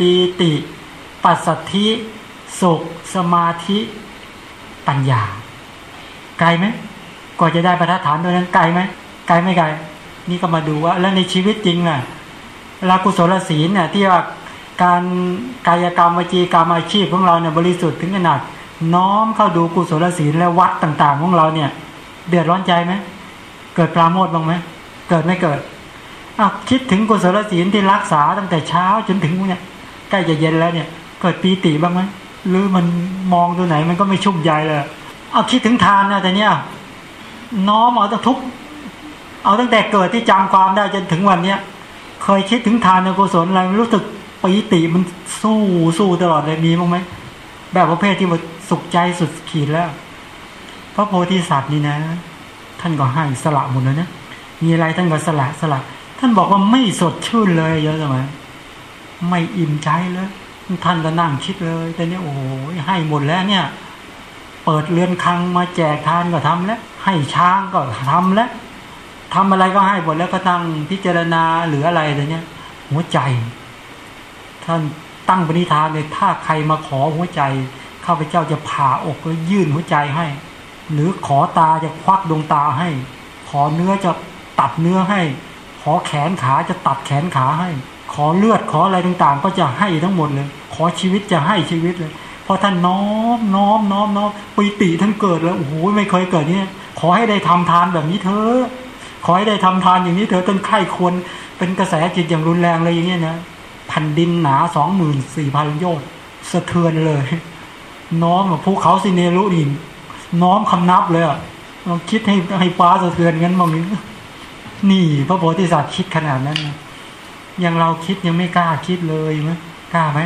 ปีติปัสสัทธิสุข สมาธิปัญญา ไกลไหมกว่าจะได้ประฐานโดยนั้นไกลไหมไกลไม่ไกล นี่ก็มาดูว่า แล้วในชีวิตจริงน่ะลากุศลศีลเนี่ยที่ว่าการกายกรรมวจีกรรมอาชีพของเราเนี่ยบริสุทธิ์ถึงขนาดน้อมเข้าดูกุศลศีลและวัดต่างๆ ของเราเนี่ย เดือดร้อนใจไหมเกิดปราโมทบ้างไหมเกิดไม่เกิดอ้าวคิดถึงกุศลศีลที่รักษาตั้งแต่เช้าจนถึงเนี่ย ใกล้จะเย็นแล้วเนี่ย เกิดปีติบ้างไหมหรือมันมองตัวไหนมันก็ไม่ชุ่มใจเลย เอาคิดถึงทานนะแต่เนี้ยน้อมเอาตั้งทุก เอาตั้งแต่เกิดที่จำความได้จนถึงวันเนี้ยเคยคิดถึงทานในกุศลอะไรรู้สึกปีติมันสู้สู้ตลอดเลยมีบ้างไหมแบบประเภทที่ว่าสุขใจสุดขีดแล้ว พระโพธิสัตว์นี่นะ ท่านก็ให้สละหมดเลยนะมีอะไรท่านก็สละสละ ท่านบอกว่าไม่สดชื่นเลยเยอะไหม ไม่อิ่มใจเลยท่านก็นั่งคิดเลยแต่เนี้ยโอ้โหให้หมดแล้วเนี่ย เปิดเรือนคังมาแจกทานก็ทำแล้ว ให้ช้างก็ทำแล้วทำอะไรก็ให้หมดแล้วก็ตั้งพิจารณาหรืออะไรแต่เนี้ยหัวใจ ท่านตั้งปณิธานเลยถ้าใครมาขอหัวใจข้าพเจ้าจะผ่าอกแล้วยื่นหัวใจให้ หรือขอตาจะควักดวงตาให้ ขอเนื้อจะตัดเนื้อให้ ขอแขนขาจะตัดแขนขาให้ ขอเลือดขออะไรต่างๆ ก็จะให้ทั้งหมดเลย ขอชีวิตจะให้ชีวิตเลยพอท่านน้อมน้อมน้อมน้อมปิติท่านเกิดแล้วโอ้โหไม่เคยเกิดเนี่ยขอให้ได้ทำทานแบบนี้เถอะขอให้ได้ทำทานอย่างนี้เถอะต้นไข้ควรเป็นกระแสจิตอย่างรุนแรงเลยอย่างเงี้ยนะแผ่นดินหนาสองหมื่นสี่พันโยชน์สะเทือนเลย น้อมภูเขาสิเนรุดินน้อมคำนับเลยอะลองคิดให้ให้ฟ้าสะเทือนงั้นมองนี้นี่พระโพธิสัตว์คิดขนาดนั้นนะ ยังเราคิดยังไม่กล้าคิดเลยไหมกล้าไหม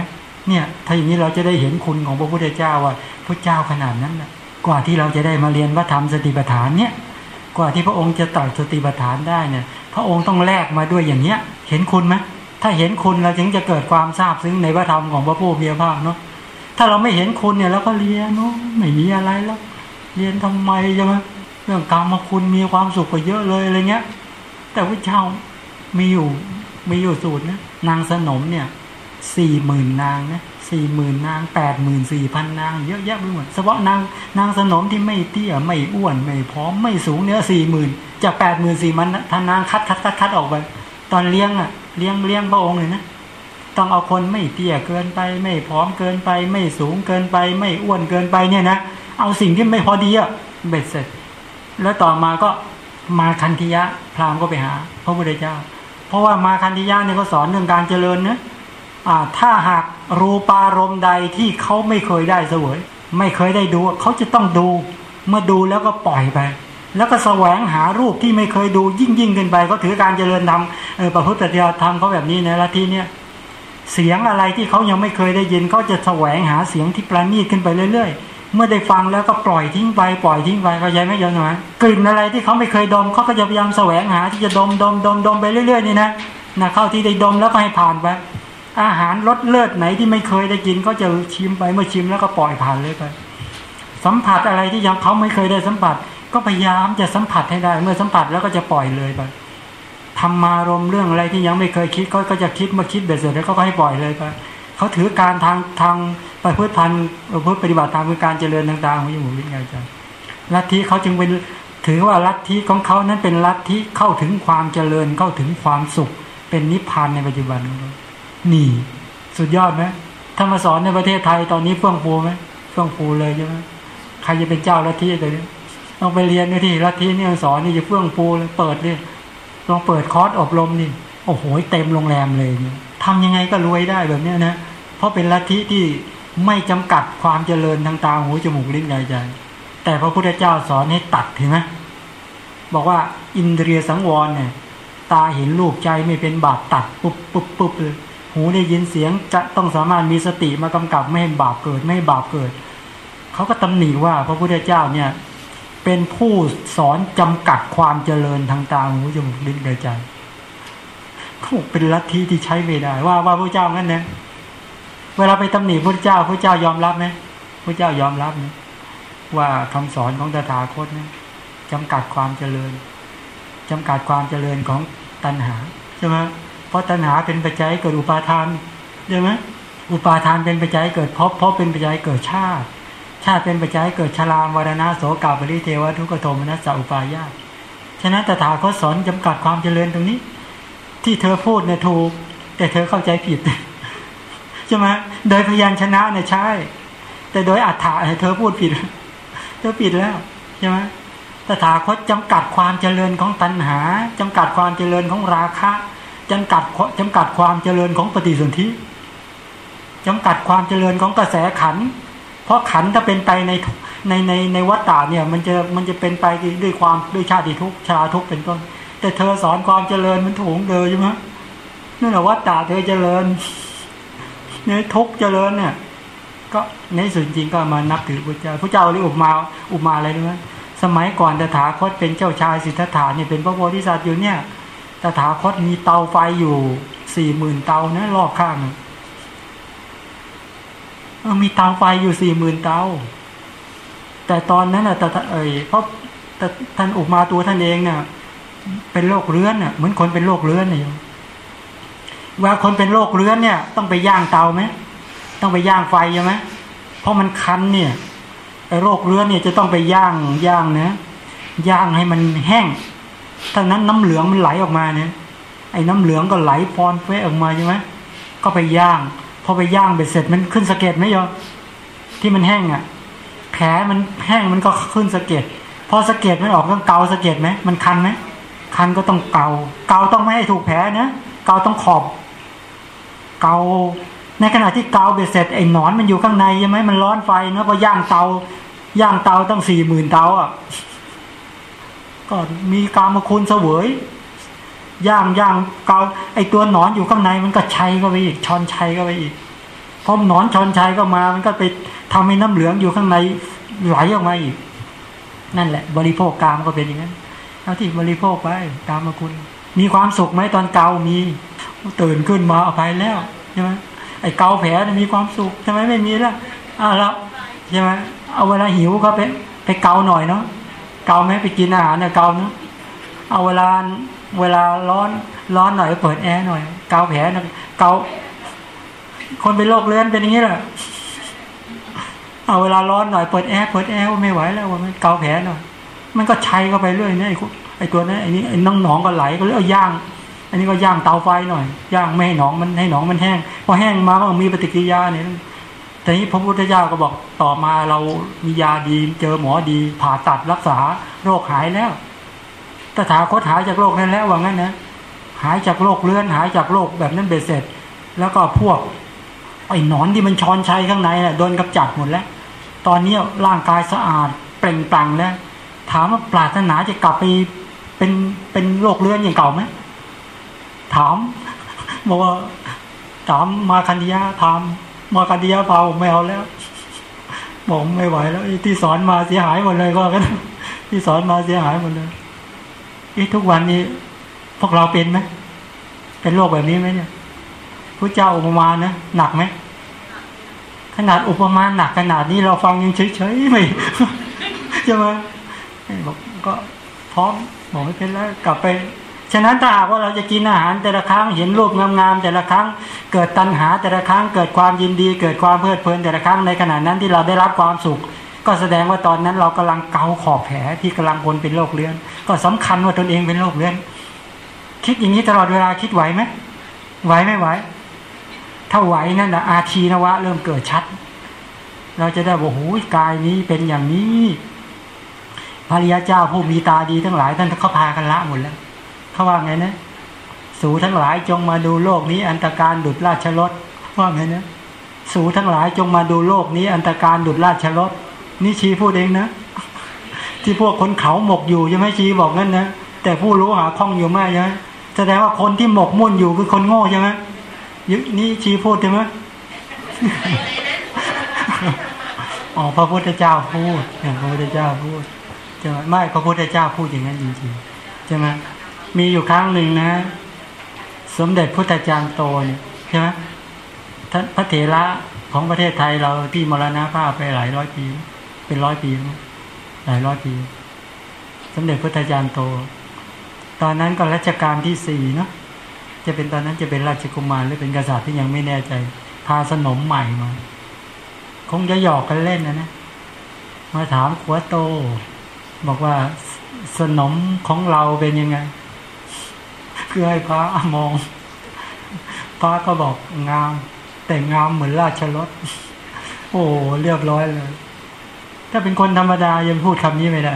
เนี่ย ถ้าอย่างนี้เราจะได้เห็นคุณของพระพุทธเจ้าว่าพระเจ้าขนาดนั้นนะกว่าที่เราจะได้มาเรียนพระธรรมสติปัฏฐานเนี่ย กว่าที่พระองค์จะตรัสสติปัฏฐานได้เนี่ย พระองค์ต้องแลกมาด้วยอย่างเนี้ย เห็นคุณไหมถ้าเห็นคุณเราจึงจะเกิดความทราบซึ้งในพระธรรมของพระผู้มีพระภาคเนาะถ้าเราไม่เห็นคุณเนี่ยเราก็เรียนเนาะไม่มีอะไรแล้วเรียนทำไมใช่ไหมเรื่องกรรมคุณมีความสุขกว่าเยอะเลยอะไรเงี้ย แต่พระเจ้ามีอยู่ มีอยู่สูตรนะนางสนมเนี่ยสี่หมื่นนางนะสี่หมื่นนางแปดหมื่นสี่พันนาง เยอะแยะไปหมดเฉพาะนางนางสนมที่ไม่เตี้ยไม่อ้วนไม่พร้อมไม่สูงเนี่ยสี่หมื่นจากแปดหมื่นสี่มันท่านนางคัดคัดคัดคัดออกไปตอนเลี้ยงอะเลี้ยงเลี้ยงพระองค์เลยนะต้องเอาคนไม่เตี้ยเกินไป ไม่พร้อมเกินไป ไม่สูงเกินไป ไม่อ้วนเกินไปเนี่ยนะเอาสิ่งที่ไม่พอดีอะเบ็ดเสร็จ แล้วต่อมาก็มาคันธิยะพราหมณ์ก็ไปหา พระพุทธเจ้า เพราะว่ามาคันธิยะเนี่ยเขาสอนเรื่องการเจริญนะอ่าถ้าหากรูปารมณ์ใดที่เขาไม่เคยได้เสวย ไม่เคยได้ดูเขาจะต้องดู เมื่อดูแล้วก็ปล่อยไป แล้วก็แสวงหารูปที่ไม่เคยดูยิ่งยิ่งขึ้นไปเขาถือการเจริญธรรมประพุทธเจ้าทำเขาแบบนี้นะละทีเนี้ยเสียงอะไรที่เขายังไม่เคยได้ยินเขาจะแสวงหาเสียงที่ประณีตขึ้นไปเรื่อย ๆ เมื่อได้ฟังแล้วก็ปล่อยทิ้งไปปล่อยทิ้งไปเข้าใจไหมโยมหน่อยกลิ่นอะไรที่เขาไม่เคยดมเขาก็จะพยายามแสวงหาที่จะดมดมดมดมไปเรื่อย ๆ นี่นะนะเข้าที่ได้ดมแล้วก็ให้ผ่านไปอาหารรสเลิศไหนที่ไม่เคยได้กินก็จะชิมไปเมื่อชิมแล้วก็ปล่อยผ่านเลยไป สัมผัสอะไรที่ยังเขาไม่เคยได้สัมผัส ก็พยายามจะสัมผัสให้ได้ เมื่อสัมผัสแล้วก็จะปล่อยเลยไปธรรมารมเรื่องอะไรที่ยังไม่เคยคิดก็จะคิดมาคิดเบ็ดเสร็จแล้วก็ให้ปล่อยเลยไปเขาถือการทางทาง ไปพุทธพันธ์พุทธปฏิบัติตามคือการเจริญต่างๆของยมูวิญญาณจังลัทธิเขาจึงเป็นถือว่าลัทธิของเขานั้นเป็นลัทธิเข้าถึงความเจริญเข้าถึงความสุข เป็นนิพพานในปัจจุบันนี่สุดยอดไหมถ้ามาสอนในประเทศไทยตอนนี้เฟื่องฟูไหมเฟื่องฟูเลยใช่ไหมใครจะเป็นเจ้าลัทธิเลยต้องไปเรียนด้วยที่ลัทธินี่สอนนี่จะเฟื่องฟูเลยเปิดเลยลองเปิดคอร์สอบรมนี่โอ้โหเต็มโรงแรมเลยเนี่ยทำยังไงก็รวยได้แบบเนี้ยนะเพราะเป็นลัทธิที่ ไม่จำกัดความเจริญทางตาหูจมูกลิ้นกายใจ แต่พระพุทธเจ้าสอนให้ตัดเห็นไหมบอกว่าอินเดียสังวรเนี่ยตาเห็นรูปใจไม่เป็นบาปตัดปุ๊บปุ๊บปุ๊บเลยหูได้ยินเสียงจะต้องสามารถมีสติมากำกับไม่ให้บาปเกิดไม่ให้บาปเกิดเขาก็ตำหนิว่าพระพุทธเจ้าเนี่ยเป็นผู้สอนจำกัดความเจริญทางตาหูจมูกลิ้นกายใจเขาเป็นลัทธิที่ใช้ไม่ได้ว่าว่าพระเจ้างั้นนะ เวลาไปตำหนิพระเจ้าพระเจ้ายอมรับไหมพระเจ้ายอมรับนะว่าคำสอนของตถาคตนะจำกัดความเจริญจำกัดความเจริญของตัณหาใช่ไหมเพราะตัณหาเป็นปัจจัยเกิดอุปาทานใช่ไหมอุปาทานเป็นปัจจัยเกิดภพภพเป็นปัจจัยเกิดชาติ ชาติเป็นปัจจัยเกิดชรามรณะโสกาปริเทวทุกขโทมนัสสอุปายาตฉะนั้นตถาคตสอนจำกัดความเจริญตรงนี้ ที่เธอพูดเนี่ยถูก แต่เธอเข้าใจผิด ใช่ไหมโดยพยัญชนะเนี่ยใช่ แต่โดยอัฏฐะเธอพูดผิด เธอผิดแล้วใช่ไหมตถาคตจำกัดความเจริญของตัณหาจำกัดความเจริญของราคะจำกัดจำกัดความเจริญของปฏิสนธิจำกัดความเจริญของกระแสขัน เพราะขันถ้าเป็นไปในในในในวัฏฏะเนี่ยมันจะมันจะเป็นไปด้วยความด้วยชาติทุกชาทุกเป็นต้น แต่เธอสอนความเจริญมันถูกเดินใช่ไหมนั่นแหละวัฏฏะเธอเจริญ เนี่ยทุกเจริญเนี่ย ก็ในส่วนจริงก็มานับถือพระเจ้าพระเจ้าเรียกอุมาอุมาอะไรรู้ไหมสมัยก่อนตถาคตเป็นเจ้าชายสิทธัตถะเนี่ยเป็นพระโพธิสัตว์อยู่เนี่ยตถาคตมีเตาไฟอยู่สี่หมื่นเตานะรอบข้างมีเตาไฟอยู่สี่หมื่นเตา แต่ตอนนั้นอะแต่เอ่ยเพราะท่านอุมาตัวท่านเองเนี่ยเป็นโรคเรื้อนเนี่ยเหมือนคนเป็นโรคเรื้อนเนี่ย ว่าคนเป็นโรคเรื้อนเนี่ย ต้องไปย่างเตาไหมต้องไปย่างไฟใช่ไหมเพราะมันคันเนี่ยโรคเรื้อนเนี่ยจะต้องไปย่างย่างนะย่างให้มันแห้งถ้านั้นน้ำเหลืองมันไหลออกมาเนี่ยไอ้น้ำเหลืองก็ไหลฟอนเฟออกมาใช่ไหมก็ไปย่างพอไปย่างไปเสร็จมันขึ้นสะเก็ดไหมยอที่มันแห้งอะแผลมันแห้งมันก็ขึ้นสะเก็ดพอสะเก็ดมันออกต้องเกาสะเก็ดไหมมันคันไหมคันก็ต้องเกาเกาต้องไม่ให้ถูกแผลนะเกาต้องขอบ เกาในขณะที่เกาเบ็ดเสร็จไอ้หนอนมันอยู่ข้างในใช่ไหมมันร้อนไฟเนาะพอย่างเตา ย่างเตาต้องสี่หมื่นเตาอะก็มีกามคุณเสวยย่างย่างเกาไอตัวหนอนอยู่ข้างในมันก็ชัยก็ไปอีกชอนชัยก็ไปอีกพอหนอนชอนชัยก็มา มันก็ไปทำให้น้ำเหลืองอยู่ข้างในไหลออกมาอีก นั่นแหละ บริโภคกามก็เป็นอย่างนั้นเอาที่บริโภคไปกามคุณ มีความสุขไหมตอนเกามี ตื่นขึ้นมาอาไปแล้วใช่ไหมไอ้เกาแผลมีความสุขใช่ไหมไม่มีแล้วอ้าวแล้วใช่ไหมเอาเวลาหิวก็ไปไปเกาหน่อยเนาะเกาไหมไปกินอาหารเนี่ยเกาเนาะเอาเวลาเวลาร้อนร้อนหน่อยเปิดแอร์หน่อย เกาแผลนะเกาคนเป็นโรคเลื้อนเป็นอย่างนี้แหละเอาเวลาร้อนหน่อยเปิดแอร์เปิดแอร์ไม่ไหวแล้วมันเกาแผลหน่อยมันก็ใช้เข้าไปเรื่อยเนี่ยไอ้ตัวนั้นไอ้นี้ไอ้น้องหนองก็ไหลก็เลยเอาย่าง อันนี้ก็ย่างเตาไฟหน่อยย่างไม่ให้หนองมันให้หนองมันแห้งพอแห้งมาก็มีปฏิกิริยาเนี่ยแต่นี้พระพุทธเจ้าก็บอกต่อมาเรามียาดีเจอหมอดี ผ่าตัดรักษาโรคหายแล้วตถาคตหายจากโรคนั้นแล้วว่างั้นนะหายจากโรคเลื่อนหายจากโรคแบบนั้นเบ็ดเสร็จ แล้วก็พวกไอ้หนอนที่มันช้อนชัยข้างในน่ะโดนกำจัดหมดแล้ว ตอนนี้ร่างกายสะอาดเปล่งปลั่งแล้ว ถามว่าปรารถนาจะกลับไปเป็นเป็นโรคเลื่อนอย่างเก่าไหม ถามบอกว่าถามมาคันยาถามมาคันยาเผาไม่เอาแล้วบอกไม่ไหวแล้วที่สอนมาเสียหายหมดเลยก็กันที่สอนมาเสียหายหมดเลยอีทุกวันนี้ พวกเราเป็นไหมเป็นโรคแบบนี้ไหมเนี่ยพระเจ้าอุปมานะหนักไหมขนาดอุปมาหนักขนาดนี้เราฟังยังเฉยๆไม่ใช่ไหมบอกก็พร้อมบอกไม่เป็นไรกลับไป ฉะนั้นถ้าหากว่าเราจะกินอาหารแต่ละครั้งเห็นรูปงามๆแต่ละครั้งเกิดตัณหาแต่ละครั้งเกิดความยินดี เกิดความเพลิดเพลินแต่ละครั้งในขณะนั้นที่เราได้รับความสุข ก็แสดงว่าตอนนั้นเรากำลังเกาขอบแผลที่กำลังคนเป็นโรคเลื้อนก็สำคัญว่าตนเองเป็นโรคเลื้อนคิดอย่างนี้ตลอดเวลาคิดไหวไหมไหวไม่ไหวถ้าไหวนั่นแหละอาชีนวะ เริ่มเกิดชัด เราจะได้บอกโอ้ยกายนี้เป็นอย่างนี้ พระริยาเจ้าผู้มีตาดีทั้งหลายท่านเขาพากันละหมดแล้ว เขาว่าไงนะสูทั้งหลายจงมาดูโลกนี้อันตรการดุดราชรถว่าไงนะสูทั้งหลายจงมาดูโลกนี้อันตรการดุดราชรถนี่ชี้พูดเองนะ ที่พวกคนเขาหมกอยู่ยังไม่ชี้บอกงั้นนะแต่ผู้รู้หาข้องอยู่มากใช่ไหมแสดงว่าคนที่หมกมุ่นอยู่คือคนโง่ใช่ไหมยึนี่ชี้พูดใช่ไหมอ๋อพระพุทธเจ้าพูดพระพุทธเจ้าพูดใช่ไหมไม่พระพุทธเจ้าพูดอย่างนั้นจริงๆใช่ไหม มีอยู่ครั้งหนึ่งนะ สมเด็จพุทธจารย์โตเนี่ยใช่ไหมท่านพระเถระของประเทศไทยเราที่มรณภาพไปหลายร้อยปี เป็นร้อยปีหลายร้อยปี สมเด็จพุทธจารย์โต ตอนนั้นก็รัชกาลที่สี่เนาะจะเป็นตอนนั้นจะเป็นราชกุมารหรือเป็นกษัตริย์ที่ยังไม่แน่ใจ พาสนมใหม่มา คงจะหยอกกันเล่นนะนะ มาถามขัวโต บอกว่าสนมของเราเป็นยังไง เพื่อให้พระมอง พระก็บอกงาม แต่งามเหมือนราชรถ โอ้เรียบร้อยเลย ถ้าเป็นคนธรรมดายังพูดคำนี้ไม่ได้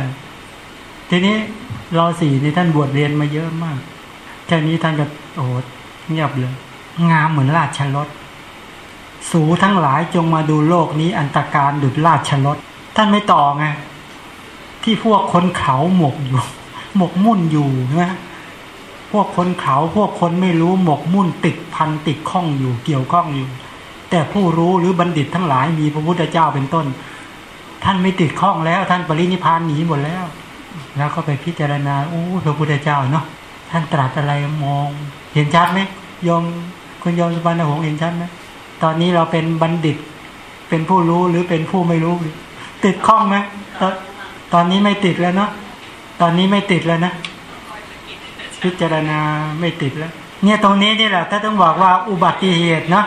ทีนี้เราสี่นี่ท่านบวชเรียนมาเยอะมาก แค่นี้ท่านก็โอ้เงียบเลย งามเหมือนราชรถสูทั้งหลายจงมาดูโลกนี้อันตรการดุจราชรถท่านไม่ต่อไงที่พวกคนเขาหมกอยู่ หมกมุ่นอยู่นะ พวกคนเขาพวกคนไม่รู้หมกมุ่นติดพันติดข้องอยู่เกี่ยวข้องอยู่ แต่ผู้รู้หรือบัณฑิตทั้งหลายมีพระพุทธเจ้าเป็นต้น ท่านไม่ติดข้องแล้ว ท่านปรินิพานหนีหมดแล้ว แล้วก็ไปพิจารณาโอ้พระพุทธเจ้าเนาะท่านตรัสอะไรมอง เห็นชัดไหมยมคุณยมสุวรรณหงษ์เห็นชัดไหมตอนนี้เราเป็นบัณฑิต เป็นผู้รู้หรือเป็นผู้ไม่รู้ ติดข้องไหมตอนตอนนี้ไม่ติดแล้วเนาะตอนนี้ไม่ติดแล้วนะ พิจารณาไม่ติดแล้ว เนี่ยตรงนี้นี่แหละถ้าต้องบอกว่าอุบัติเหตุนะ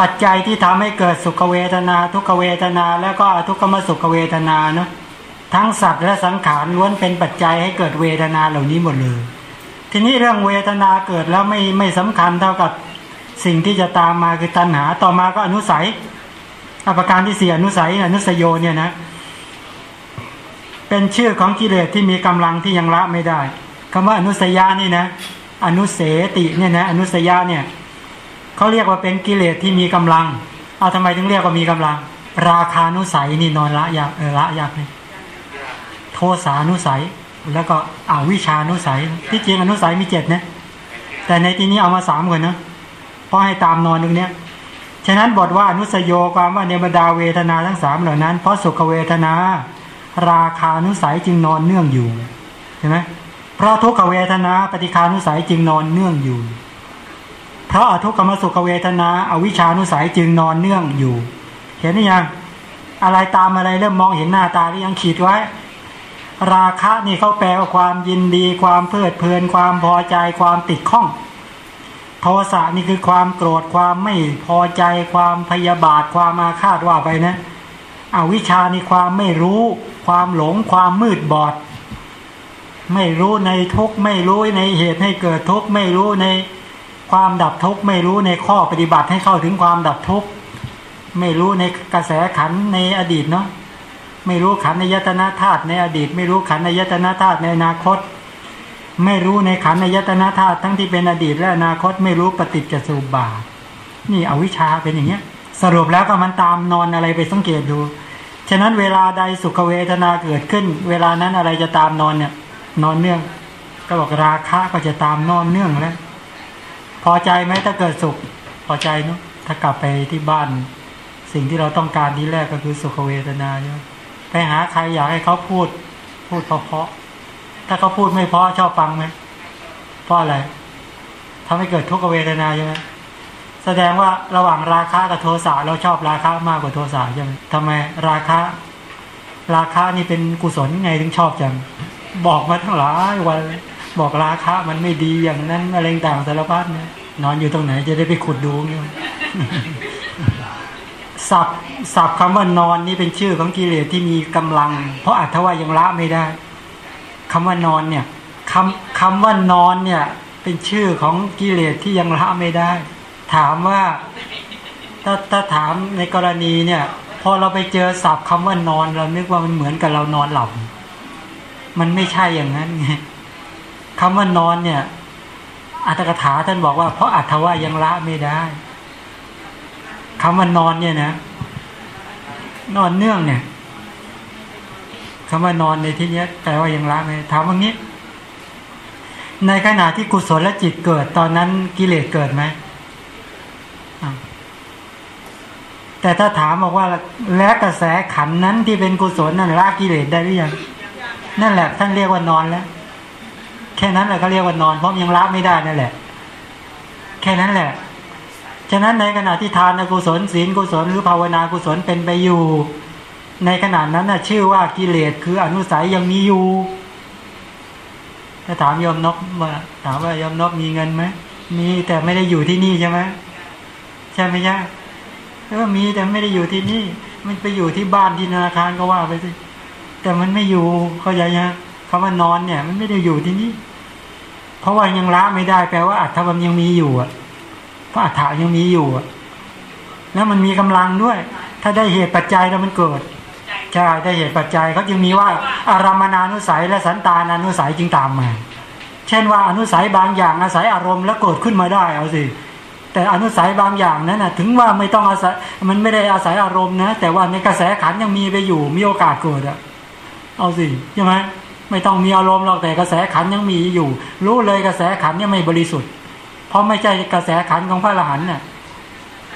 ปัจจัยที่ทำให้เกิดสุขเวทนา ทุกเวทนา แล้วก็ทุกขมสุขเวทนาเนาะทั้งสัตว์และสังขารล้วนเป็นปัจจัยให้เกิดเวทนาเหล่านี้หมดเลย ทีนี้เรื่องเวทนาเกิดแล้วไม่ไม่สำคัญเท่ากับสิ่งที่จะตามมาคือตัณหาต่อมาก็อนุสัยอภิการที่เสี่อนุสัยอนุสยโยเนี่ยนะ เป็นชื่อของกิเลสที่มีกำลังที่ยังละไม่ได้ คำว่าอนุสยานี่นะ อนุเสติเนี่ยนะอนุสยาเนี่ยเขาเรียกว่าเป็นกิเลสที่มีกำลังเอาทำไมถึงเรียกว่ามีกำลัง ราคานุสัยนี่นอนละยากเออละยากเลยโทสานุสัยแล้วก็อาวิชานุสัย ที่จริงอนุสัยมีเจ็ดนะแต่ในที่นี้เอามาสามก่อนนะเพราะให้ตามนอนตรงเนี้ยฉะนั้นบทว่าอนุสโยความว่าในบดาเวทนาทั้งสามเหล่านั้น เพราะสุขเวทนา ราคานุสัยจึงนอนเนื่องอยู่เห็นไหม เพราะทุกขเวทนาปฏิคานุสัยจึงนอนเนื่องอยู่ เพราะอทุกขมสุขเวทนาอวิชานุสัยจึงนอนเนื่องอยู่ เห็นหรือยังอะไรตามอะไรเริ่มมองเห็นหน้าตาหรือยังขีดไว้ ราคะนี่เขาแปลว่าความยินดี ความเพลิดเพลิน ความพอใจความติดข้อง โทสะนี่คือความโกรธความไม่พอใจ ความพยาบาทความอาฆาตว่าไปนะอวิชานี่ความไม่รู้ ความหลงความมืดบอด ไม่รู้ในทุกไม่รู้ในเหตุให้เกิดทุกไม่รู้ในความดับทุกไม่รู้ในข้อปฏิบัติให้เข้าถึงความดับทุกไม่รู้ในกระแสขันในอดีตเนาะไม่รู้ขันในยตนาธาตุในอดีต ไม่รู้ขันในยตนาธาตุในอนาคต ไม่รู้ในขันในยตนาธาตุทั้งที่เป็นอดีตและอนาคต ไม่รู้ปฏิจจสุบาทนี่อวิชชาเป็นอย่างเงี้ย สรุปแล้วก็มันตามนอนอะไรไปสังเกตดู ฉะนั้นเวลาใดสุขเวทนาเกิดขึ้น เวลานั้นอะไรจะตามนอนเนี่ย นอนเนื่อง ก็บอกราคะก็จะตามนอนเนื่องแล้ว พอใจไหมถ้าเกิดสุข พอใจเนาะถ้ากลับไปที่บ้าน สิ่งที่เราต้องการที่แรกก็คือสุขเวทนาใช่ไหมไปหาใครอยากให้เขาพูด พูดเพราะถ้าเขาพูดไม่เพราะชอบฟังไหมเพราะอะไรทำให้เกิดทุกขเวทนาใช่ไหมแสดงว่าระหว่างราคะกับโทสะเราชอบราคะมากกว่าโทสะใช่ไหมทำไมราคะ ราคะนี่เป็นกุศลไงถึงชอบจัง บอกมาทั้งหลายวันบอกราคะมันไม่ดีอย่างนั้นอะไรต่างสารพัดเนี่ยนอนอยู่ตรงไหนจะได้ไปขุดดูเนี่ยสับสับคำว่านอนนี่เป็นชื่อของกิเลสที่มีกำลัง เพราะอัตว่ายังละไม่ได้คำว่านอนเนี่ยคำคำว่านอนเนี่ย เป็นชื่อของกิเลสที่ยังละไม่ได้ ถามว่าถ้าถ้าถามในกรณีเนี่ย พอเราไปเจอศัพท์คำว่านอนเรานึกว่ามันเหมือนกับเรานอนหลับ มันไม่ใช่อย่างนั้นไงคำว่านอนเนี่ย อัตถกถาท่านบอกว่าเพราะอัตถว่ายังละไม่ได้คำว่านอนเนี่ยนะ นอนเนื่องเนี่ยคำว่านอนในที่นี้แปลว่ายังละไหมถามว่างี้ ในขณะที่กุศลและจิตเกิด ตอนนั้นกิเลสเกิดไหมแต่ถ้าถามบอกว่า และกระแสขันนั้นที่เป็นกุศลนั่นละกิเลสได้หรือยัง นั่นแหละท่านเรียกว่านอนแล้ว แค่นั้นแหละเขาเรียกว่านอน เพราะยังละไม่ได้นั่นแหละ แค่นั้นแหละ ฉะนั้นในขณะที่ทานกุศลศีลกุศลหรือภาวนากุศลเป็นไปอยู่ ในขณะนั้นน่ะชื่อว่ากิเลสคืออนุสัยยังมีอยู่ถ้าถามยอมนกว่าถามว่ายอมนกมีเงินไหมมีแต่ไม่ได้อยู่ที่นี่ใช่ไหมใช่ไหมใช่เออมีแต่ไม่ได้อยู่ที่นี่ มันไปอยู่ที่บ้านที่ธนาคารก็ว่าไปสิ แต่มันไม่อยู่เขาใจยังคำว่านอนเนี่ย มันไม่ได้อยู่ที่นี่เพราะว่ายังละไม่ได้แปลว่าอัตถมันยังมีอยู่อะเพราะอัตถายังมีอยู่อะแล้วมันมีกำลังด้วย ถ้าได้เหตุปัจจัยแล้วมันเกิดใช่ได้เหตุปัจจัยเขาจึงมีว่า อารามนานุสัยและสันตานานุสัยจึงตามมา เช่นว่าอนุสัยบางอย่างอาศัยอารมณ์แล้วเกิดขึ้นมาได้เอาสิแต่อนุสัยบางอย่างนั้นนะถึงว่าไม่ต้องอาศัยมันไม่ได้อาศัยอารมณ์นะ แต่ว่าในกระแสขันยังมีไปอยู่มีโอกาสเกิดอะ เอาสิใช่ไหมไม่ต้องมีอารมณ์หรอกแต่กระแสขันยังมีอยู่ รู้เลยกระแสขันเนี่ยไม่บริสุทธิ์ เพราะไม่ใช่กระแสขันของพระอรหันต์น่ะ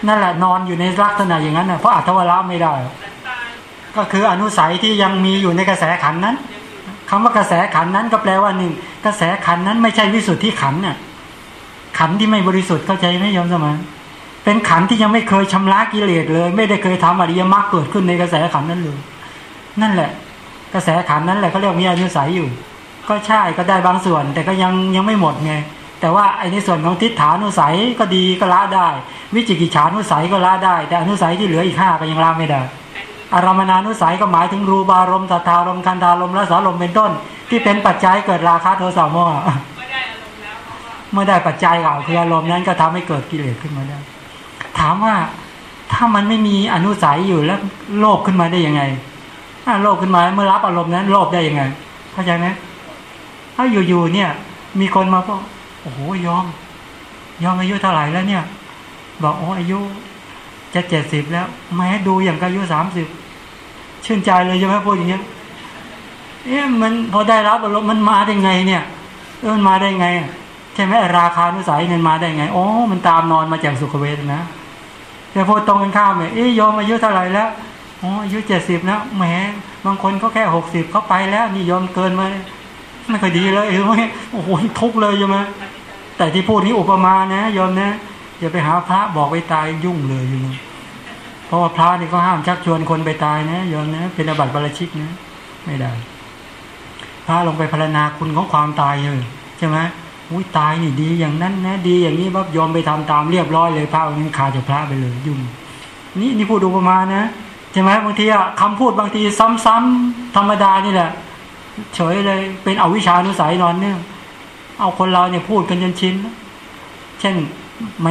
นั่นแหละนอนอยู่ในลักษณะอย่างนั้นน่ะเพราะอัตวละไม่ได้ ก็คืออนุสัยที่ยังมีอยู่ในกระแสขันนั้นคำว่ากระแสขันนั้นก็แปลว่าหนึ่งกระแสขันนั้นไม่ใช่วิสุทธิขันน่ะขันที่ไม่บริสุทธิ์เข้าใจไหมยอมสมานเป็นขันที่ยังไม่เคยชำระกิเลสเลย ไม่ได้เคยทำอริยมรรคเกิดขึ้นในกระแสขันนั้นเลยนั่นแหละ กระแสขันนั้นแหละเขาเรียกมีอนุสัยอยู่ ก็ใช่ก็ได้บางส่วน แต่ก็ยังยังไม่หมดไงแต่ว่าไอ้ในส่วนของทิฏฐานุสัยก็ดีก็ละได้ วิจิกิจฉานุสัยก็ละได้ แต่อนุสัยที่เหลืออีกห้าก็ยังละไม่ได้อารามณานุสัยก็หมายถึงรูปารมณ์สัทธารมณ์คันธารมณ์และสารมณ์เป็นต้น ที่เป็นปัจจัยเกิดราคะโทสะโมหะเมื่อได้ปัจจัยเก่าคืออารมณ์นั้นก็ทำให้เกิดกิเลสขึ้นมาได้ ถามว่าถ้ามันไม่มีอนุสัยอยู่แล้วโลภขึ้นมาได้ยังไง โลภขึ้นมาเมื่อรับอารมณ์นั้นโลภได้ยังไงเข้าใจไหมถ้าอยู่ๆเนี่ย มีคนมาบอกโอ้โหยอม ยอมอายุเท่าไหร่แล้วเนี่ย บอกโอ้อายุจะเจ็ดสิบแล้ว แม้ดูอย่างอายุสามสิบชื่นใจเลยใช่ไหมพูดอย่างเงี้ยเอ๊ะมันพอได้รับอารมณ์มันมาได้ไง เนี่ยเออมันมาได้ไงใช่ไหมราคานุสัยเงินมาได้ไงโอ้มันตามนอนมาจากสุขเวทนะแต่พอตรงกันข้ามเนี่ยเอ๊ยยอมอายุเท่าไหร่แล้ว อ๋ออายุเจ็ดสิบแล้วแหมบางคนก็แค่หกสิบเขาไปแล้วนี่ยอมเกินมาไม่ค่อยดีเลยเออโอ้โหทุกเลยใช่ไหมแต่ที่พูดนี้อุปมานะยอมนะอย่าไปหาพระบอกไปตายยุ่งเลยอยู่เพราะว่าพระนี่ก็ห้ามชักชวนคนไปตายนะยอมนะเป็นอบัติบาลชิกนะ ไม่ได้ พระลงไปพารณาคุณของความตายเลยใช่ไหมอุ้ยตายนี่ดีอย่างนั้นนะ ดีอย่างนี้บับยอมไปทำตามเรียบร้อยเลยพระองค์นี้ขาดจากพระไปเลย ยุ่งนี่นี่พูดอุปมานะ ช่ไหมบางทีอะคำพูดบางทีซ้ำๆธรรมดานี่แหละ เฉยเลยเป็นอวิชานุสัยนอนเนี่ยเอาคนเราเนี่ยพูดกันจนชินเช่น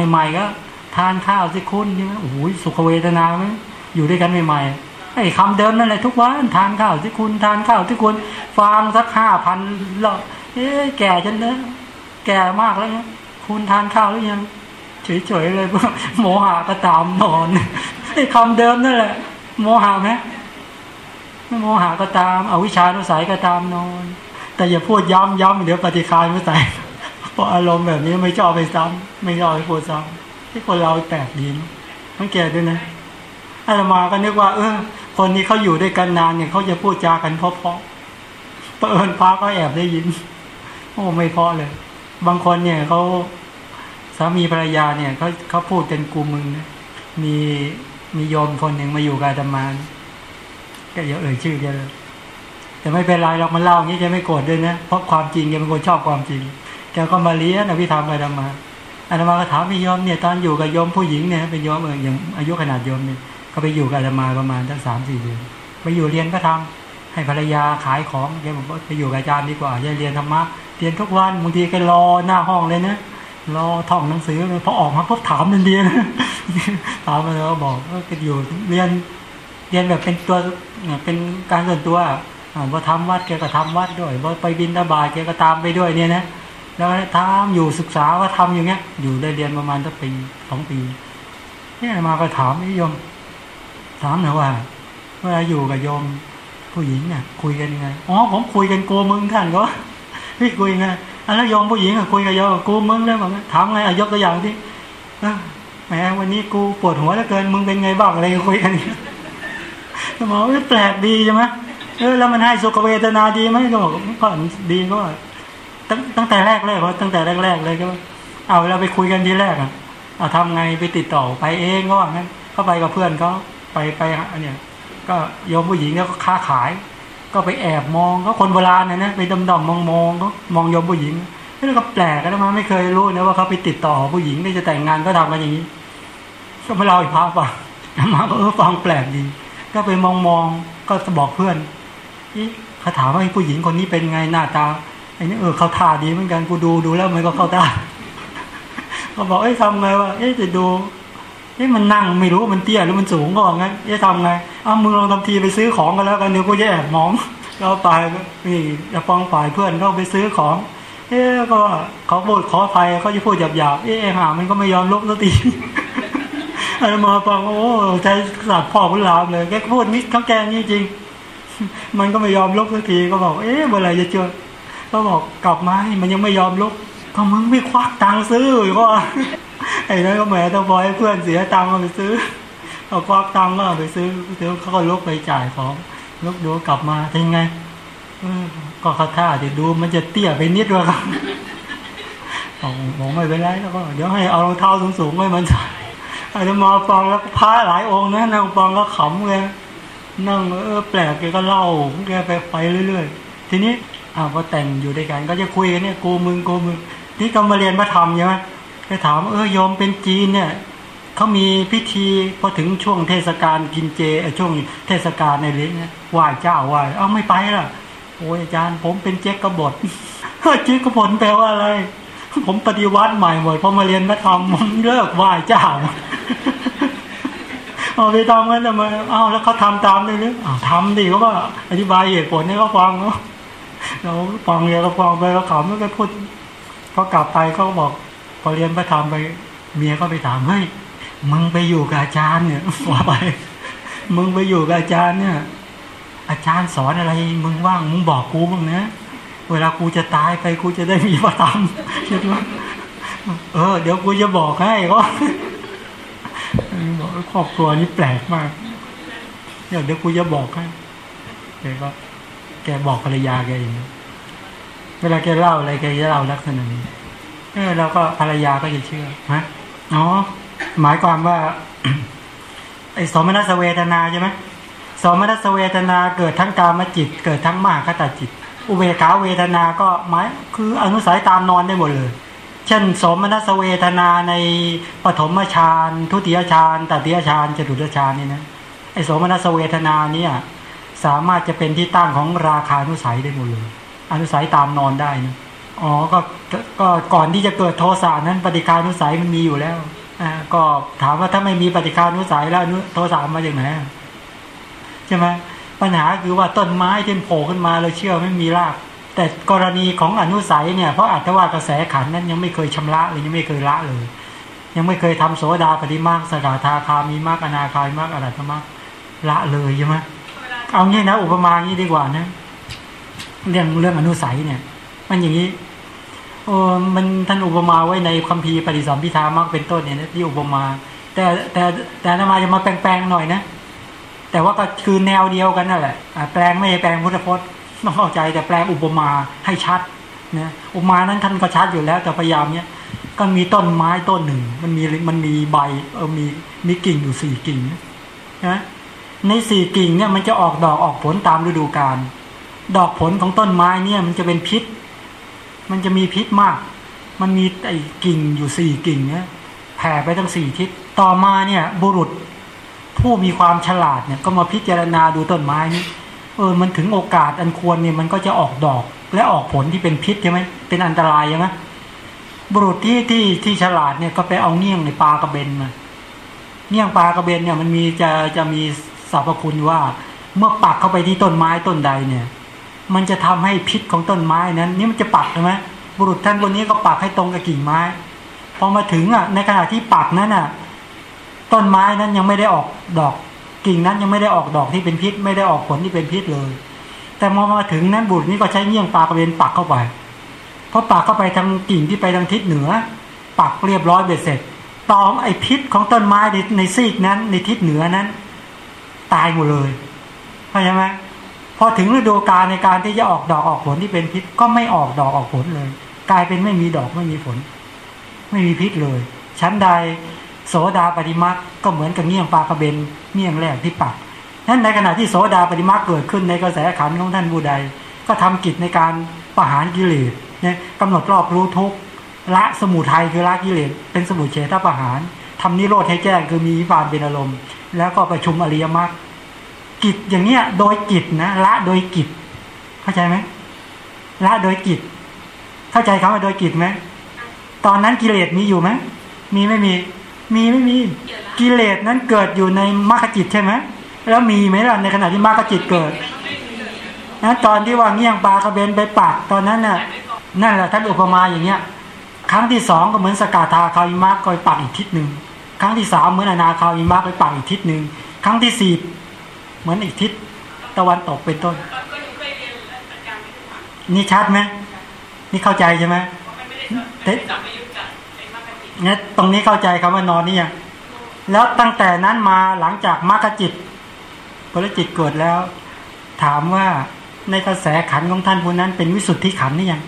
ใหม่ ๆ ก็ ทานข้าวสิคุณใช่ไหมโอ้โหสุขเวทนาไหมอยู่ด้วยกันใหม่ๆไอ้คำเดิมนั่นแหละทุกวันทานข้าวสิคุณทานข้าวสิคุณฟังสักห้าพันแล้วเอ๊ะแก่จนเนอะแก่มากแล้วเนี่ยคุณทานข้าวหรือยังเฉยๆเลยโมหะก็ตามนอนไอ้คำเดิมนั่นแหละ โมหะไหมโมหะก็ตามอวิชานุสัยก็ตามนอน แต่อย่าพูดย้ำย้ำเดี๋ยวปฏิคายไม่ใส่เพราะอารมณ์แบบนี้ไม่ชอบไปซ้ำไม่ชอบไปพูดซ้ำที่คนเราแปลกดีมันแก่ด้วยนะอาตมาก็นึกว่า เออ คนนี้เขาอยู่ด้วยกันนานเนี่ยเขาจะพูดจากันเพราะเพราะเปิดพระก็แอบได้ยินโอ้ไม่เพราะเลย บางคนเนี่ยเขาสามีภรรยาเนี่ยเขาเขาพูดเป็นกูมึงนะมี มีโยมคนหนึ่งมาอยู่กับอาตมานก็เยอะเอ่ยชื่อเยอะเลยแต่ไม่เป็นไรเรามันเล่าอย่างนี้จะไม่โกรธด้วยนะเพราะความจริงแกเป็นคนชอบความจริงแกก็มาเลี้ยงอภิธรรมาตมาอาตมาก็ถามพี่ยอมเนี่ยตอนอยู่กับยมผู้หญิงเนี่ยเป็นยมเอออย่างอายุขนาดยมเนี่ยก็ไปอยู่กับอาตมาประมาณตั้งสามสี่เดือนไปอยู่เรียนก็ทำให้ภรรยาขายของแกบอกว่าไปอยู่กับอาจารย์ดีกว่าอย่าเรียนธรรมะเรียนทุกวันบางทีก็รอหน้าห้องเลยนะ รอท่องหนังสือพอออกมาปุ๊บถามทันทีนะถามมาแล้วบอกว่าก็อยู่เรียนเรียนแบบเป็นตัวเป็นการส่วนตัวว่าทำวัดแกก็ทำวัดด้วยว่าไปบินตาบายแกก็ตามไปด้วยเนี่ยนะแล้วทำอยู่ศึกษาว่าทำอย่างเงี้ย อยู่ได้เรียนประมาณสักปีสองปีเนี่ยมาก็ถามนิยม ถามหน่อยว่าเวลาอยู่กับโยมผู้หญิงเนี่ยคุยกันยังไงอ๋อผมคุยกันโกมึงท่านก็พี่คุยไง แล้วโยมผู้หญิงอะคุยกับโยมกูมึงแล้วบอกถามไงอะยกตัวอย่างที่แหมวันนี้กูปวดหัวเหลือเกินมึงเป็นไงบ้างอะไรคุยกันก็บอกว่าแปลกดีใช่ไหมเออแล้วมันให้สุขเวทนาดีไหมก็บอกก็ดีก็ตั้งตั้งแต่แรกเลยเพราะตั้งแต่แรกๆเลยก็เอาเราไปคุยกันทีแรกอะเอาทำไงไปติดต่อไปเองก็ว่างั้นเข้าไปกับเพื่อนเขาไปไปอันเนี้ยก็โยมผู้หญิงแล้วก็ค้าขาย ก็ไปแอบมองก็คนโบราณนะนะไปดำดำมองมองก็มองยมผู้หญิงแล้วก็แปลกกันมาไม่เคยรู้นะว่าเขาไปติดต่อผู้หญิงที่จะแต่งงานก็ทำกันอย่างนี้ก็มาเล่าอีกภาพป่ะมาก็เออฟังแปลกดี ก็ไปมองมองก็จะบอกเพื่อนเขาถามว่าผู้หญิงคนนี้เป็นไงหน้าตาไอ้นี่เออเขาท่าดีเหมือนกันกูดูดูแล้วมันก็เข้าตาเขาบอกเอ้ยทำไงวะเอ้ยจะดู เอ้ยมันนั่งไม่รู้มันเตี้ยหรือมันสูงก็ว่างั้นเอ้ยทำไงอ้ามึงลองทำทีไปซื้อของกันแล้วกันเดี๋ยวกูแย่มองเราไปนี่จะฟ้องฝ่ายเพื่อนเขาไปซื้อของ เอ้ก็เขาพูดขอไฟเขาจะพูดหยาบๆเอ้หามันก็ไม่ยอมลุกสักทีอาตมาฟังโอ้ใจสัตว์พ่อพุลามเลยแกพูดนิดเขาแกนี่จริง มันก็ไม่ยอมลุกสักทีก็บอก เอ๊ะเมื่อไรจะเจอก็บอกกลับมามันยังไม่ยอมลุกก็มึงไม่ควักตังค์ซื้อก็ ไอ้นั่นก็แหมต้องบอยให้เพื่อนเสียตังค์มาไปซื้อเอาควักตังค์ก็ไปซื้อเดี๋ยวเขาก็ลุกไปจ่ายของลุกดูกลับมาเป็นไงก็เขาท่าเดี๋ยวดูมันจะเตี้ยไปนิดว่าครับบอกไม่เป็นไรแล้วก็เดี๋ยวให้เอารองเท้าสูงๆไว้มันใส่อาจจะมาฟังแล้วพาหลายองค์นะนั่งฟังก็ขำเลยนั่งเออแปลกแกก็เล่าแกไปไปเรื่อยๆ ทีนี้อ่าพอแต่งอยู่ด้วยกันก็จะคุยกันเนี่ยกูมึงกูมึงนี่ก็มาเรียนพระธรรมใช่ไหม ไปถามเออยอมเป็นจีนเนี่ยเขามีพิธีพอถึงช่วงเทศกาลกินเจช่วงเทศกาลในเลี้ยงไหว้เจ้าไหว้เอ้าไม่ไปล่ะโอ้ยอาจารย์ผมเป็นเจ๊กกบฏเจ๊กกบฏแปลว่าอะไร ผมปฏิวัติใหม่หมดพอมาเรียนพระธรรมผมเลิกไหว้เจ้าเอาไปทำกันทำไมเอาแล้วเขาทำตามได้หรืออ้าทำดิเขาก็อธิบายเหตุผลให้เขาฟังเนาะเราฟังเนี่ยเราฟังไปเราขำแล้วก็พูดพอกลับไปเขาบอก อเรียนพระธรรมไปเมียก็ไปถามเฮ้มึงไปอยู่กับอาจารย์เนี่ยว่าไป มึงไปอยู่กับอาจารย์เนี่ย อาจารย์สอนอะไร มึงว่างมึงบอกกูบ้างนะเวลากูจะตายไปกูจะได้มีพระธรรมคิดว่าเออ เดี๋ยวกูจะบอกให้ก็บอกครอบครัวนี้แปลกมากเดี๋ยวเดี๋ยวกูจะบอกให้แกก็แกบอกภรรยาแกอย่างนี้เวลาแกเล่าอะไรแกจะเล่าลักษณะนี้ เออแล้วก็ภรรยาก็จะเชื่อฮะอ๋อหมายความว่าไอ้สมนัสเวทนาใช่ไหมสมนัสเวทนาเกิดทั้งกามจิต เกิดทั้งมหาคตาจิต อุเบกขาเวทนาก็หมายคืออนุสัยตามนอนได้หมดเลย เช่น สมนัสเวทนาในปฐมฌานทุติยฌานตติยฌานจตุตฌานนี่นะไอ้สมนัสเวทนาเนี่ยสามารถจะเป็นที่ตั้งของราคานุสัยได้หมดเลย อนุสัยตามนอนได้นะ อ๋อก็ก็ก่อนที่จะเกิดโทสะนั้นปฏิกานุสัยมันมีอยู่แล้วอ่าก็ถามว่าถ้าไม่มีปฏิกานุสัยแล้วโทสะมาจากไหนใช่ไหมปัญหาคือว่าต้นไม้ที่โผล่ขึ้นมาเราเชื่อไม่มีราก แต่กรณีของอนุสัยเนี่ยเพราะอัตว่ากระแสขันนั้นยังไม่เคยชำระเลยยังไม่เคยละเลย ยังไม่เคยทำโสดาปฏิมาสกาธาคามีมากอนาคายมากอะไรก็มากละเลยใช่ไหมเอางี้นะอุปมางี้ดีกว่านะเรื่องเรื่องอนุสัยเนี่ย มันอย่างนี้ โอ้มันท่านอุปมาไว้ในคัมภีร์ปฏิสัมพิธามากเป็นต้นเนี่ยที่อุปมา แต่แต่แต่นมาจะมาแปลงๆหน่อยนะแต่ว่าก็คือแนวเดียวกันนั่นแหละแปลงไม่ใช่แปลงพุทธพจน์ต้องเข้าใจแต่แปลงอุปมาให้ชัดนะอุปมานั้นท่านก็ชัดอยู่แล้ว แต่พยายามเนี้ยก็มีต้นไม้ต้นหนึ่ง มันมีมันมีใบเออมีมีกิ่งอยู่สี่กิ่งนะในสี่กิ่งเนี่ยมันจะออกดอกออกผลตามฤดูกาลดอกผลของต้นไม้เนี่ยมันจะเป็นพิษ มันจะมีพิษมาก มันมีไอ้กิ่งอยู่สี่กิ่งเนี่ยแผ่ไปทั้งสี่ทิศ ต่อมาเนี่ยบุรุษผู้มีความฉลาดเนี่ยก็มาพิจารณาดูต้นไม้นี้เออมันถึงโอกาสอันควรเนี่ยมันก็จะออกดอกและออกผลที่เป็นพิษใช่ไหมเป็นอันตรายใช่ไหมบุรุษที่ที่ที่ฉลาดเนี่ยก็ไปเอาเงี้ยงในปลากระเบนมาเงี้ยงปลากระเบนเนี่ยมันมีจะจะมีสรรพคุณว่า เมื่อปักเข้าไปที่ต้นไม้ต้นใดเนี่ย มันจะทำให้พิษของต้นไม้นั้น นี่มันจะปักใช่ไหมบุรุษท่านคนนี้ก็ปักให้ตรงกับกิ่งไม้ พอมาถึงอะในขณะที่ปักนั้นอะ ต้นไม้นั้นยังไม่ได้ออกดอก กิ่งนั้นยังไม่ได้ออกดอกที่เป็นพิษ ไม่ได้ออกผลที่เป็นพิษเลย แต่มอมาถึงนั้นบุตรนี้ก็ใช้เงี้ยงปลากระเบนปักเข้าไปเพราะปักเข้าไปทางกิ่งที่ไปทางทิศเหนือ ปักเรียบร้อยเบ็ดเสร็จตอมไอพิษของต้นไม้ในในซีกนั้น ในทิศเหนือนั้น ตายหมดเลยเข้าใจไหม พอถึงฤดูกาลในการที่จะออกดอกออกผลที่เป็นพิษก็ไม่ออกดอกออกผลเลย กลายเป็นไม่มีดอกไม่มีผล ไม่มีพิษเลย ชั้นใดโสดาปฏิมาก็เหมือนกับเงี้ยงปลากระเบนเงี้ยงแรกที่ปักนั้นในขณะที่โสดาปฏิมาเกิดขึ้นในกระแสขันของท่านบูใดก็ทำกิจในการประหารกิเลสเนี่ยกำหนดรอบรู้ทุกละสมุทัยคือละกิเลสเป็นสมุทเฉทประหารทำนิโรธให้แจ้งคือมีวิบานเป็นอารมณ์ แล้วก็ประชุมอริยมรรค กิจอย่างเนี้ยโดยกิจนะละโดยกิจ เข้าใจไหมละโดยกิจ เข้าใจคำว่าโดยกิจไหมตอนนั้นกิเลสมีอยู่ไหมมีไม่มี มีไม่มี กิเลสนั้นเกิดอยู่ในมรรคจิตใช่ไหมแล้วมีไหมล่ะในขณะที่มรรคจิตเกิดนะตอนที่ว่าเงี้ยงปลากระเบนไปปักตอนนั้นน่ะนั่นแหละท่านอุปมาอย่างเงี้ย ครั้งที่สองก็เหมือนสกาธาคาวิมารก็ไปปักอีกทิศหนึ่งครั้งที่สามเหมือนอนาคาวิมารไปปักอีกทิศหนึ่งครั้งที่สี่ มือนอีกทิศตะวันตกเป็นต้น นี่ชัดไหมนี่เข้าใจใช่ไหมเอ๊ะเนี่ยตรงนี้เข้าใจคำว่านอนนี่ยังแล้วตั้งแต่นั้นมาหลังจากมรรคจิตผลจิตเกิดแล้ว ถามว่าในกระแสขันของท่านผู้นั้นเป็นวิสุทธิขันนี่ยัง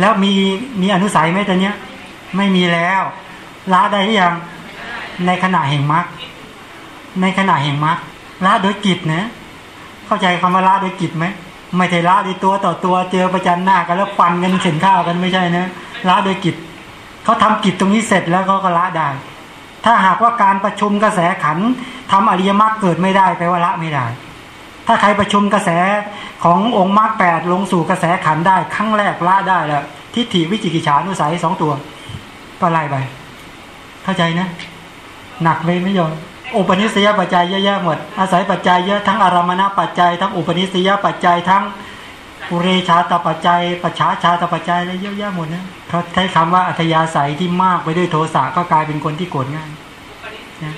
แล้วมีมีอนุสัยไหมตอนเนี้ย ไม่มีแล้วละได้หรือยังในขณะแห่งมรรคในขณะแห่งมรรค ละโดยกิจนะ เข้าใจคำว่าละโดยกิจไหมไม่ใช่ละโดยตัวต่อตัวเจอประจันหน้ากันแล้วฟันกันเข็นข้าวกันไม่ใช่นะละโดยกิจเขาทำกิจตรงนี้เสร็จแล้วเขาก็ละได้ ถ้าหากว่าการประชุมกระแสขันทำอริยมรรคเกิดไม่ได้แปลว่าละไม่ได้ ถ้าใครประชุมกระแสขององค์มรรคแปดลงสู่กระแสขันได้ครั้งแรกละได้แล้วทิฏฐิวิจิกิจฉานุสัยสองตัวก็ไล่ไป เข้าใจนะ หนักเลยไม่ยอม อุปนิสัยปัจจัยเยอะๆหมด อาศัยปัจจัยเยอะทั้งอารามณปัจจัย ทั้งอุปนิสัยปัจจัยทั้งปุเรชาตปัจจัยปัจฉาชาตปัจจัยอะไรเยอะแยะหมดนะเขาใช้คำว่าอัธยาศัยที่มากไปด้วยโทสะก็กลายเป็นคนที่โกรธง่ายนะ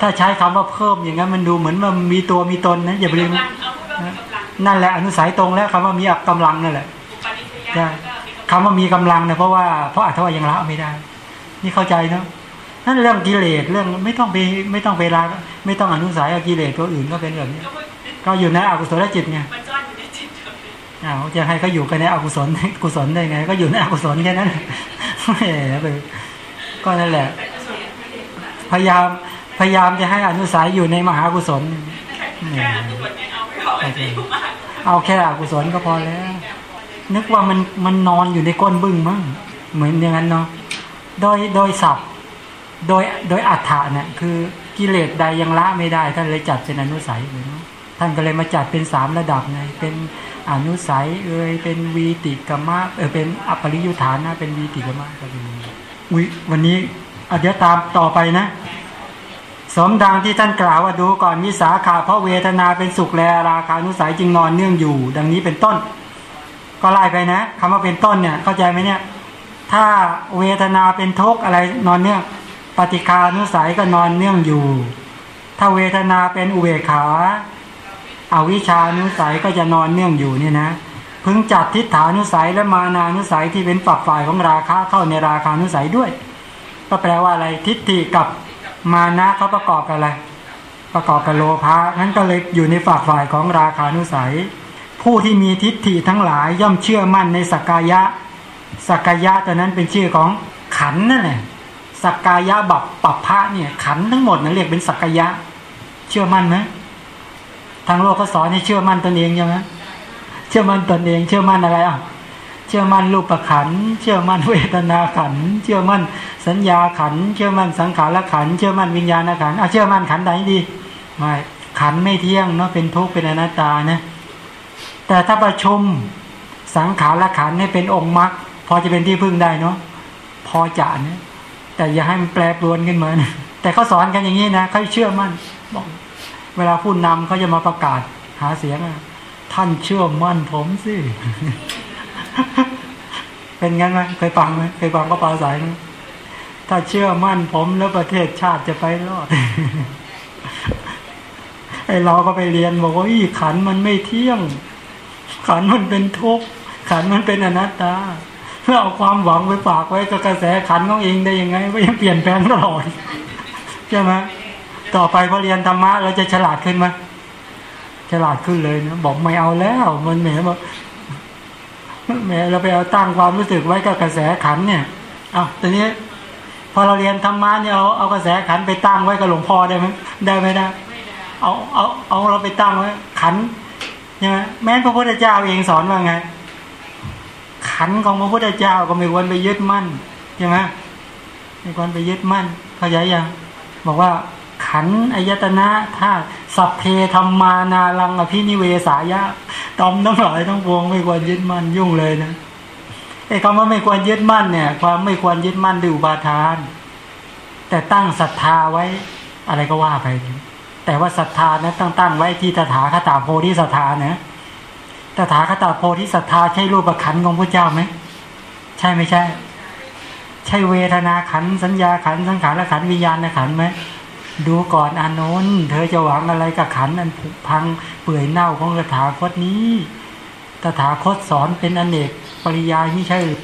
ถ้าใช้คำว่าเพิ่มอย่างนั้นมันดูเหมือนว่ามีตัวมีตนนะอย่าไปลืมนั่นแหละอนุสัยตรงแล้วคำว่ามีกำลังนั่นแหละใช่คำว่ามีกำลังนะเพราะว่าเพราะอัตวายังละไม่ได้ นี่เข้าใจเนาะ นั่นเรื่องกิเลสเรื่องไม่ต้องไปไม่ต้องไปลาไม่ต้องอนุสัยกิเลสตัวอื่นก็เป็นแบบนี้ก็อยู่ในอกุศลจิตไงอ้าวจะให้เขาอยู่กันในอกุศลกุศลได้ไง ก็อยู่ในอกุศลแค่นั้นแหมไปก็นั่นแหละ พยายามพยายามจะให้อนุสัยอยู่ในมหากุศลเนี่ยเอาแค่อกุศลก็พอแล้ว นึกว่ามันมันนอนอยู่ในก้นบึ้งมั้งเหมือนอย่างนั้นเนาะโดยโดยศัพท์ โดยโดยอัฏฐะเนี่ยคือกิเลสใดยังละไม่ได้ ท่านเลยจัดเป็นอนุสัยเลยเนาะท่านก็เลยมาจัดเป็นสามระดับไงเป็นอนุสัยเอยเป็นวีติกรรมะเออเป็นอปริยุทธานนะเป็นวีติกรรมะก็เป็นอุ้ยวันนี้เดี๋ยวตามต่อไปนะ สมดังที่ท่านกล่าวว่าดูก่อนมิสาขาเพราะเวทนาเป็นสุขแลราคานุสัยจึงนอนเนื่องอยู่ ดังนี้เป็นต้น ก็ไล่ไปนะคำว่าเป็นต้นเนี่ยเข้าใจไหมเนี่ย ถ้าเวทนาเป็นทุกข์อะไรนอนเนื่อง ปฏิคานุสัยก็นอนเนื่องอยู่ ถ้าเวทนาเป็นอุเบกขาอาวิชานุสัยก็จะนอนเนื่องอยู่เนี่ยนะพึงจัดทิฏฐานุสัยและมานานุสัยที่เป็นฝักฝ่ายของราคาเข้าในราคานุสัยด้วย ก็แปลว่าอะไรทิฏฐิกับมานะเขาประกอบกันอะไร ประกอบกับโลภะนั้นก็เลยอยู่ในฝักฝ่ายของราคานุสัย ผู้ที่มีทิฏฐิทั้งหลายย่อมเชื่อมั่นในสักกายะสักกายะตัวนั้นเป็นชื่อของขันนั่นแหละ สักกายะบับปับพระเนี่ย ขันทั้งหมดนั่นเรียกเป็นสักกายะ เชื่อมั่นไหมทางโลกเขาสอนให้เชื่อมั่นตนเองใช่ไหมเชื่อมั่นตนเอง เชื่อมั่นอะไรอะเชื่อมั่นรูปขัน เชื่อมั่นเวทนาขัน เชื่อมั่นสัญญาขัน เชื่อมั่นสังขารขัน เชื่อมั่นวิญญาณขันอะเชื่อมั่นขันใดดีไม่ขันไม่เที่ยงเนาะเป็นทุกข์เป็นอนัตตานะแต่ถ้าประชุมสังขารขันให้เป็นองค์มรรคพอจะเป็นที่พึ่งได้เนาะพอจะเนี่ย แต่อย่าให้มันแปรปรวนขึ้นมานะแต่เขาสอนกันอย่างนี้นะเขาเชื่อมั่นบอก เวลาผู้นำเขาจะมาประกาศหาเสียงท่านเชื่อมั่นผมสิเป็นงั้นไหมเคยฟังไหมเคยฟังก็ปลาสายไหมถ้าเชื่อมั่นผมแล้วประเทศชาติจะไปรอดไอเราก็ไปเรียนบอกว่าอีขันมันไม่เที่ยง ขันมันเป็นทุกข์ขันมันเป็นอนัตตา เอเอาความหวังไปฝากไว้กับกระแสขันของเองได้ยังไงก็ยังเปลี่ยนแปลงตลอดใช่ไหมต่อไปพอเรียนธรรมะเราจะฉลาดขึ้นไหมฉลาดขึ้นเลยนะบอกไม่เอาแล้วมันแหมบอกแหมเราไปเอาตั้งความรู้สึกไว้กับกระแสขันเนี่ยเอาตอนนี้ พอเราเรียนธรรมะเนี่ยเอาเอากระแสขันไปตั้งไว้กับหลวงพ่อได้ไหมได้ไหมได้เอาเอาเอาเราไปตั้งไว้ขันใช่ไหมแม้พระพุทธเจ้าเองสอนว่าไง ขันของพระพุทธเจ้าก็ไม่ควรไปยึดมั่นใช่ไหมไม่ควรไปยึดมั่นเข้าใจยังบอกว่าขันอายตนะธาตุสัพเพธรรมานาลังอภินิเวสายะตอมทั้งหลายทั้งปวงไม่ควรยึดมั่นยุ่งเลยนะไอ้คำว่าไม่ควรยึดมั่นเนี่ย ความไม่ควรยึดมั่นด้วยอุปาทาน แต่ตั้งศรัทธาไว้อะไรก็ว่าไป แต่ว่าศรัทธานะตั้งตั้งไว้ที่ตถาคตาโพธิศรัทธานะ ตถาคตโพธิศรัทธาใช่รูปขันธ์ของพระเจ้าไหมใช่ไม่ใช่ ใช่เวทนาขันธ์สัญญาขันธ์สังขารขันธ์วิญญาณขันธ์ไหมดูก่อนอานนท์เธอจะหวังอะไรกับขันธ์อันผุพังเปื่อยเน่าของตถาคตนี้ ตถาคตสอนเป็นอนเนกปริยายไม่ใช่หรือ